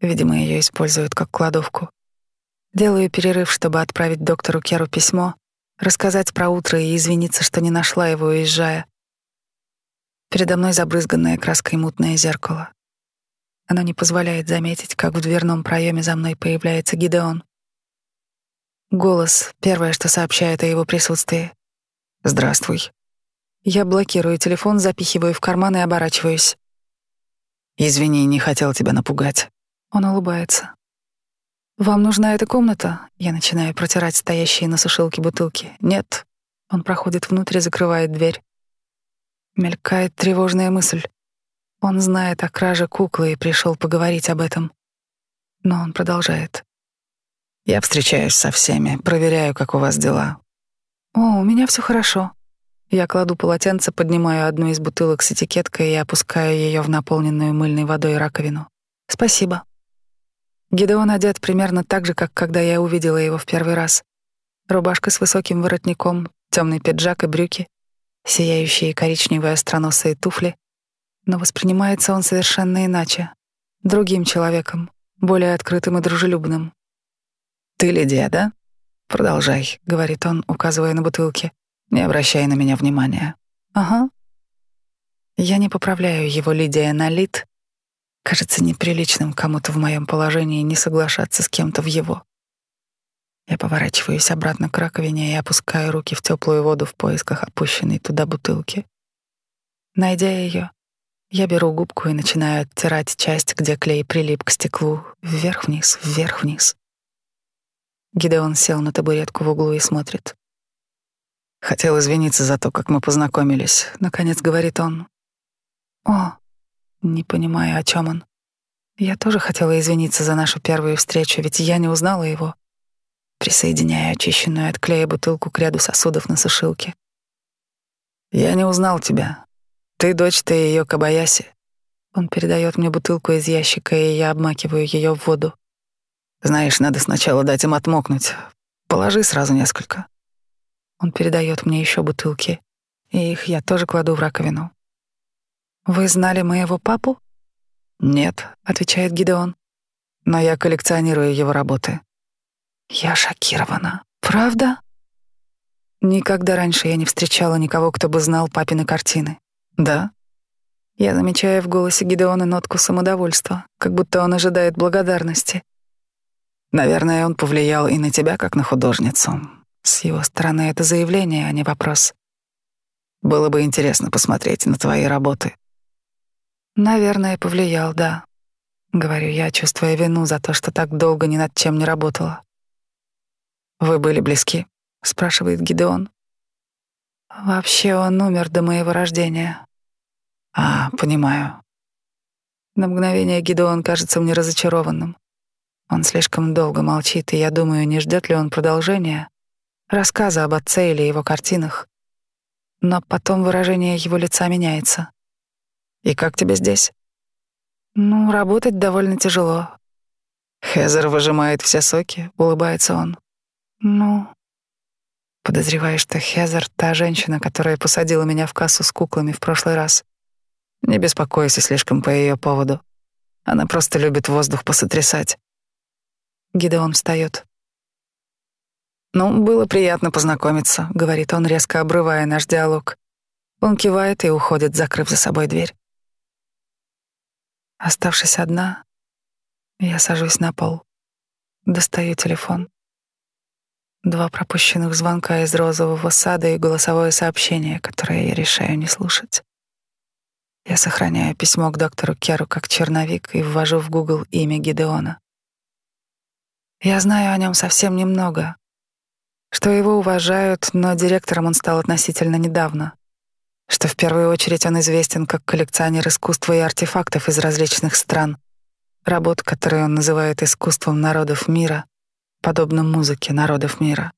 Видимо, ее используют как кладовку. Делаю перерыв, чтобы отправить доктору Керу письмо, рассказать про утро и извиниться, что не нашла его, уезжая. Передо мной забрызганное краской мутное зеркало. Оно не позволяет заметить, как в дверном проеме за мной появляется Гидеон. Голос — первое, что сообщает о его присутствии. «Здравствуй». Я блокирую телефон, запихиваю в карман и оборачиваюсь. «Извини, не хотел тебя напугать». Он улыбается. «Вам нужна эта комната?» Я начинаю протирать стоящие на сушилке бутылки. «Нет». Он проходит внутрь и закрывает дверь. Мелькает тревожная мысль. Он знает о краже куклы и пришел поговорить об этом. Но он продолжает. Я встречаюсь со всеми, проверяю, как у вас дела. О, у меня все хорошо. Я кладу полотенце, поднимаю одну из бутылок с этикеткой и опускаю ее в наполненную мыльной водой раковину. Спасибо. Гидеон одет примерно так же, как когда я увидела его в первый раз. Рубашка с высоким воротником, темный пиджак и брюки, сияющие коричневые остроносые туфли, но воспринимается он совершенно иначе, другим человеком, более открытым и дружелюбным. «Ты Лидия, да? Продолжай», — говорит он, указывая на бутылки. «Не обращай на меня внимания». «Ага». Я не поправляю его Лидия на Лид. Кажется неприличным кому-то в моем положении не соглашаться с кем-то в его. Я поворачиваюсь обратно к раковине и опускаю руки в теплую воду в поисках опущенной туда бутылки. Найдя ее, я беру губку и начинаю оттирать часть, где клей прилип к стеклу, вверх-вниз, вверх-вниз. Гидеон сел на табуретку в углу и смотрит. Хотел извиниться за то, как мы познакомились. Наконец говорит он. О, не понимаю, о чем он. Я тоже хотела извиниться за нашу первую встречу, ведь я не узнала его. Присоединяю очищенную от клея бутылку к ряду сосудов на сушилке. Я не узнал тебя. Ты дочь ты ее Кабаяси. Он передает мне бутылку из ящика, и я обмакиваю ее в воду. Знаешь, надо сначала дать им отмокнуть. Положи сразу несколько. Он передает мне еще бутылки, и их я тоже кладу в раковину. Вы знали моего папу? «Нет», — отвечает Гидеон, — «но я коллекционирую его работы». Я шокирована. Правда? Никогда раньше я не встречала никого, кто бы знал папины картины. Да? Я замечаю в голосе Гидеона нотку самодовольства, как будто он ожидает благодарности. Наверное, он повлиял и на тебя, как на художницу. С его стороны это заявление, а не вопрос. Было бы интересно посмотреть на твои работы. Наверное, повлиял, да. Говорю я, чувствуя вину за то, что так долго ни над чем не работала. Вы были близки? спрашивает Гидеон. Вообще он умер до моего рождения. А, понимаю. На мгновение Гидеон кажется мне разочарованным. Он слишком долго молчит, и я думаю, не ждет ли он продолжения, рассказа об отце или его картинах. Но потом выражение его лица меняется. И как тебе здесь? Ну, работать довольно тяжело. Хезер выжимает все соки, улыбается он. Ну, подозреваешь, что Хезер — та женщина, которая посадила меня в кассу с куклами в прошлый раз. Не беспокойся слишком по ее поводу. Она просто любит воздух посотрясать. Гидеон встает. «Ну, было приятно познакомиться», — говорит он, резко обрывая наш диалог. Он кивает и уходит, закрыв за собой дверь. Оставшись одна, я сажусь на пол, достаю телефон. Два пропущенных звонка из розового сада и голосовое сообщение, которое я решаю не слушать. Я сохраняю письмо к доктору Керу как черновик и ввожу в Google имя Гидеона. Я знаю о нем совсем немного, что его уважают, но директором он стал относительно недавно что в первую очередь он известен как коллекционер искусства и артефактов из различных стран, работ, которые он называет искусством народов мира, подобно музыке народов мира.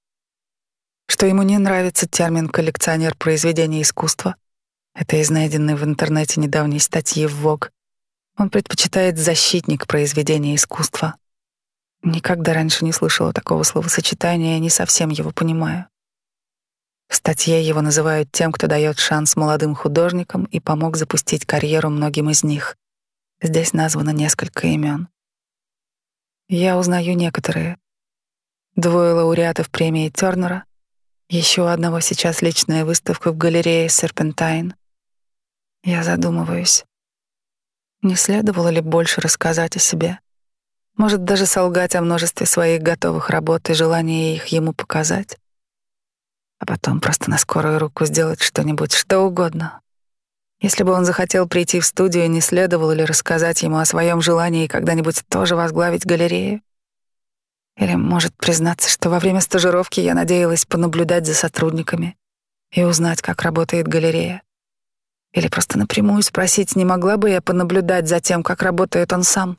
Что ему не нравится термин «коллекционер произведений искусства», это из найденной в интернете недавней статьи в Vogue. Он предпочитает «защитник произведения искусства». Никогда раньше не слышала такого словосочетания не совсем его понимаю. В статье его называют тем, кто дает шанс молодым художникам и помог запустить карьеру многим из них. Здесь названо несколько имен. Я узнаю некоторые. Двое лауреатов премии Тернера, еще одного сейчас личная выставка в галерее Серпентайн. Я задумываюсь. Не следовало ли больше рассказать о себе? Может, даже солгать о множестве своих готовых работ и желании их ему показать? а потом просто на скорую руку сделать что-нибудь, что угодно. Если бы он захотел прийти в студию, не следовало ли рассказать ему о своем желании когда-нибудь тоже возглавить галерею? Или, может, признаться, что во время стажировки я надеялась понаблюдать за сотрудниками и узнать, как работает галерея? Или просто напрямую спросить, не могла бы я понаблюдать за тем, как работает он сам?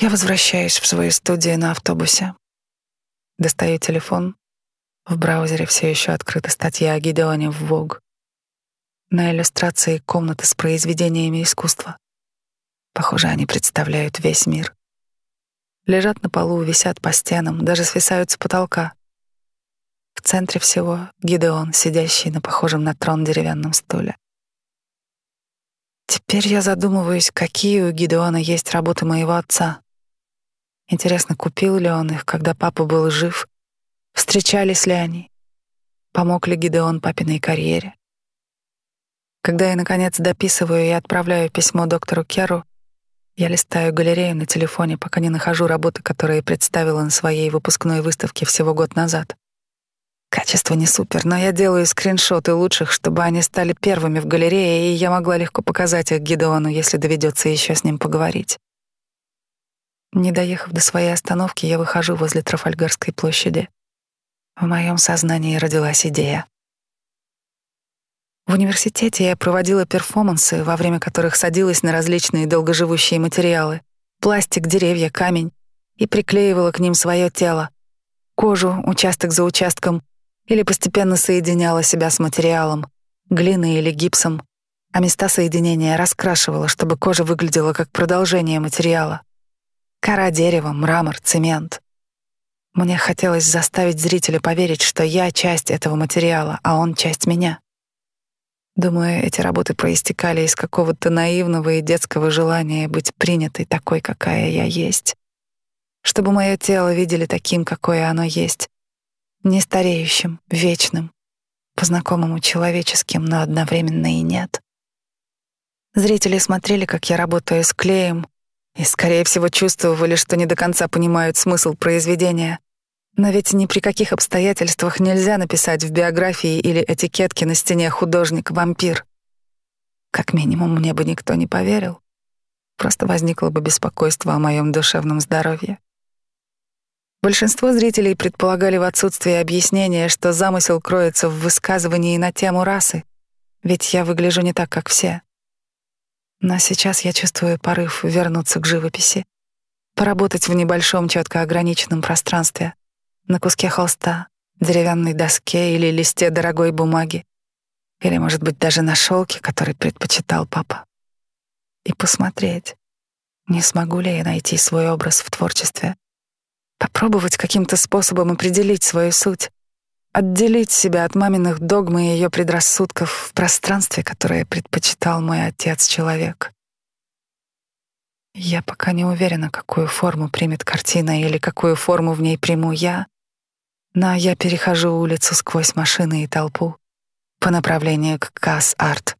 Я возвращаюсь в свою студию на автобусе. Достаю телефон в браузере все еще открыта статья о Гидеоне в Vogue. На иллюстрации комнаты с произведениями искусства. Похоже, они представляют весь мир. Лежат на полу, висят по стенам, даже свисают с потолка. В центре всего Гидеон, сидящий на похожем на трон деревянном стуле. Теперь я задумываюсь, какие у Гидеона есть работы моего отца. Интересно, купил ли он их, когда папа был жив, Встречались ли они? Помог ли Гидеон папиной карьере? Когда я, наконец, дописываю и отправляю письмо доктору Керу, я листаю галерею на телефоне, пока не нахожу работы, которые представила на своей выпускной выставке всего год назад. Качество не супер, но я делаю скриншоты лучших, чтобы они стали первыми в галерее, и я могла легко показать их Гидеону, если доведется еще с ним поговорить. Не доехав до своей остановки, я выхожу возле Трафальгарской площади. В моем сознании родилась идея. В университете я проводила перформансы, во время которых садилась на различные долгоживущие материалы — пластик, деревья, камень — и приклеивала к ним свое тело, кожу, участок за участком, или постепенно соединяла себя с материалом, глиной или гипсом, а места соединения раскрашивала, чтобы кожа выглядела как продолжение материала. Кора дерева, мрамор, цемент. Мне хотелось заставить зрителя поверить, что я часть этого материала, а он часть меня. Думаю, эти работы проистекали из какого-то наивного и детского желания быть принятой такой, какая я есть. Чтобы мое тело видели таким, какое оно есть, не стареющим, вечным, по-знакомому человеческим, но одновременно и нет. Зрители смотрели, как я работаю с клеем, и, скорее всего, чувствовали, что не до конца понимают смысл произведения. Но ведь ни при каких обстоятельствах нельзя написать в биографии или этикетке на стене «художник-вампир». Как минимум, мне бы никто не поверил. Просто возникло бы беспокойство о моем душевном здоровье. Большинство зрителей предполагали в отсутствии объяснения, что замысел кроется в высказывании на тему расы, ведь я выгляжу не так, как все. Но сейчас я чувствую порыв вернуться к живописи, поработать в небольшом четко ограниченном пространстве, на куске холста, деревянной доске или листе дорогой бумаги, или, может быть, даже на шелке, который предпочитал папа. И посмотреть, не смогу ли я найти свой образ в творчестве, Попробовать каким-то способом определить свою суть, отделить себя от маминых догм и ее предрассудков в пространстве, которое предпочитал мой отец-человек. Я пока не уверена, какую форму примет картина или какую форму в ней приму я, но я перехожу улицу сквозь машины и толпу по направлению к Касс-Арт.